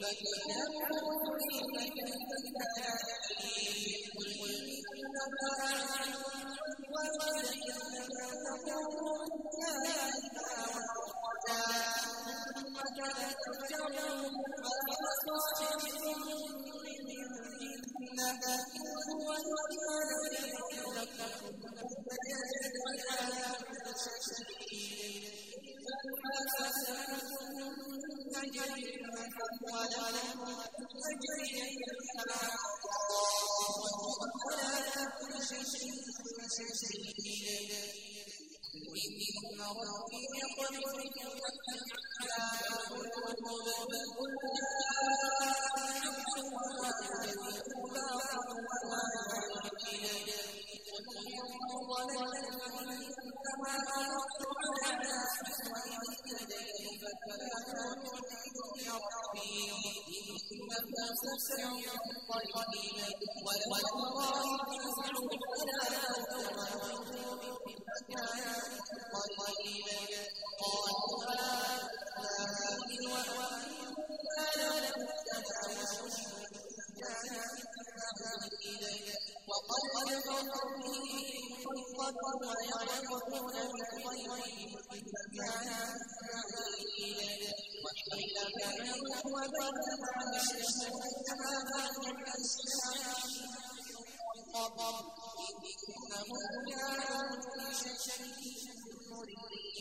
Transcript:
فكذبوا فكذبنا I'm La gente se siente bien. El niño no quiere poder tener un puñado de puñado. El niño no quiere tener un puñado de puñado. El niño no quiere tener un puñado. El niño no quiere tener un puñado. El niño no quiere tener un puñado. تُسْرِعُ فِي الطَّرِيقِ وَلَوْ تَرَىٰ إِذْ فَزِعُوا فَلَا تَرْهَقُوا مِنْ الطَّرِيقِ قَالُوا آمَنَّا بِهِ وَأَنَّىٰ لَهُمُ السَّمْعُ وَالشُّهْرُ وقد كفروا به من قبل ويعلمون الخير من مكان بعيد قيل من هو ذلك على شفتها من أسلام قبر إنه كان في شيء مريد